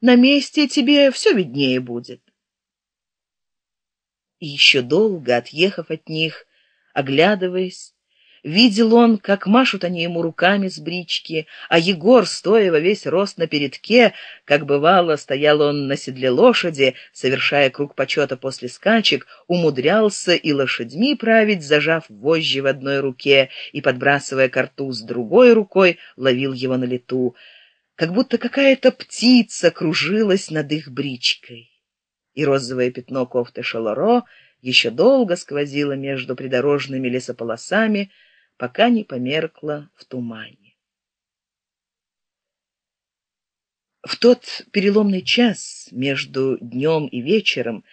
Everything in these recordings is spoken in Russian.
на месте тебе все виднее будет. И еще долго отъехав от них оглядываясь видел он как машут они ему руками с брички а егор стоя во весь рост на передке как бывало стоял он на седле лошади совершая круг почета после скачек умудрялся и лошадьми править зажав вожжи в одной руке и подбрасывая картуз другой рукой ловил его на лету как будто какая-то птица кружилась над их бричкой и розовое пятно кофты шалоро еще долго сквозило между придорожными лесополосами, пока не померкло в тумане. В тот переломный час между днем и вечером,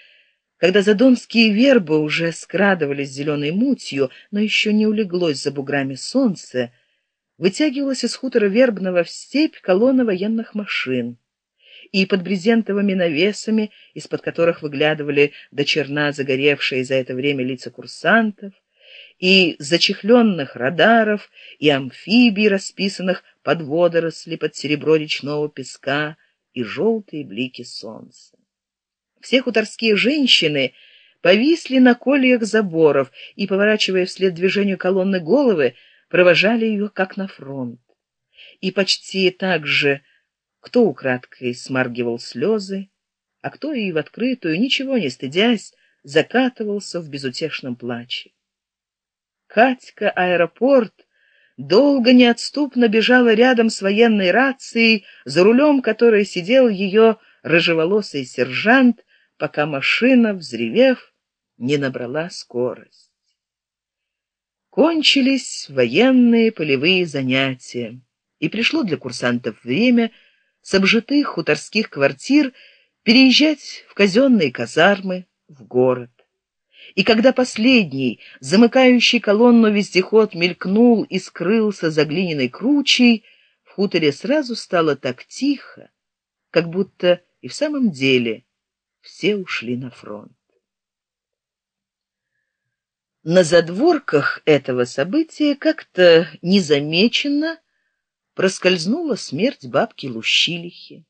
когда задонские вербы уже скрадывались зеленой мутью, но еще не улеглось за буграми солнце, вытягивалась из хутора вербного в степь колонна военных машин и под брезентовыми навесами, из-под которых выглядывали до черна загоревшие за это время лица курсантов, и зачехленных радаров, и амфибий, расписанных под водоросли, под серебро речного песка и желтые блики солнца. Все хуторские женщины повисли на кольях заборов и, поворачивая вслед движению колонны головы, провожали ее как на фронт. И почти так же кто украдкой смаргивал слезы, а кто и в открытую, ничего не стыдясь, закатывался в безутешном плаче. Катька аэропорт долго неотступно бежала рядом с военной рацией, за рулем которой сидел ее рыжеволосый сержант, пока машина, взревев, не набрала скорость. Кончились военные полевые занятия, и пришло для курсантов время — с обжитых хуторских квартир переезжать в казенные казармы в город. И когда последний, замыкающий колонну вездеход, мелькнул и скрылся за глиняной кручей, в хуторе сразу стало так тихо, как будто и в самом деле все ушли на фронт. На задворках этого события как-то незамеченно проскользнула смерть бабки Лущилихи.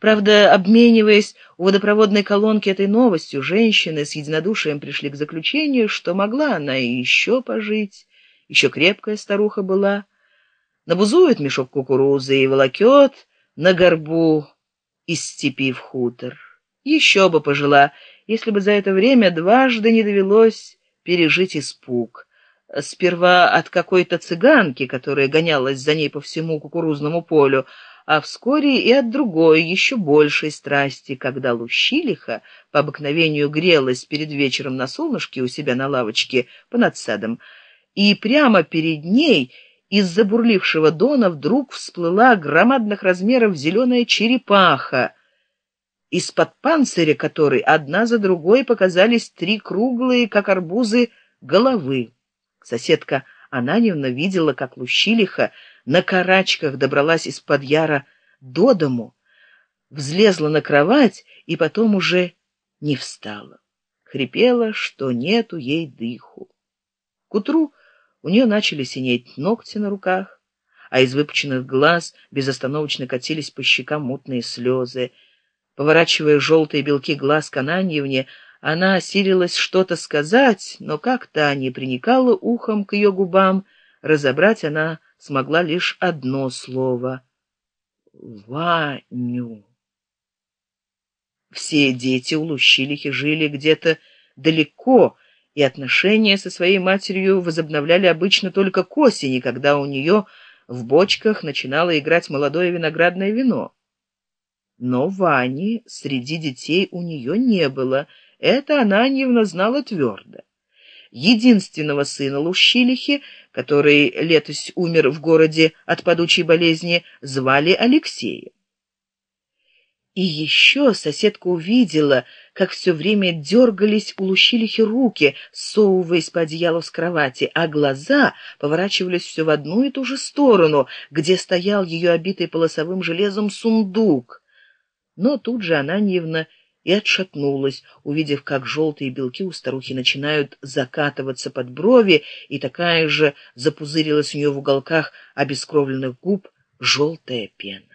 Правда, обмениваясь у водопроводной колонки этой новостью, женщины с единодушием пришли к заключению, что могла она еще пожить, еще крепкая старуха была, набузует мешок кукурузы и волокет на горбу из степи в хутор. Еще бы пожила, если бы за это время дважды не довелось пережить испуг. Сперва от какой-то цыганки, которая гонялась за ней по всему кукурузному полю, а вскоре и от другой, еще большей страсти, когда Лущилиха по обыкновению грелась перед вечером на солнышке у себя на лавочке по надсадам, и прямо перед ней из забурлившего дона вдруг всплыла громадных размеров зеленая черепаха, из-под панциря которой одна за другой показались три круглые, как арбузы, головы. Соседка Ананьевна видела, как Лущилиха на карачках добралась из-под яра до дому, взлезла на кровать и потом уже не встала. Хрипела, что нету ей дыху. К утру у нее начали синеть ногти на руках, а из выпученных глаз безостановочно катились по щекам мутные слезы. Поворачивая желтые белки глаз к Ананьевне, она осилилась что-то сказать, но как-то не приникала ухом к ее губам. Разобрать она смогла лишь одно слово — «Ваню». Все дети у Лущилихи жили где-то далеко, и отношения со своей матерью возобновляли обычно только к осени, когда у нее в бочках начинало играть молодое виноградное вино. Но Вани среди детей у нее не было — это Ананьевна знала твердо. Единственного сына Лущилихи, который летось умер в городе от падучей болезни, звали Алексеем. И еще соседка увидела, как все время дергались у Лущилихи руки, совываясь по одеялу с кровати, а глаза поворачивались все в одну и ту же сторону, где стоял ее обитый полосовым железом сундук. Но тут же Ананьевна и отшатнулась, увидев, как желтые белки у старухи начинают закатываться под брови, и такая же запузырилась у нее в уголках обескровленных губ желтая пена.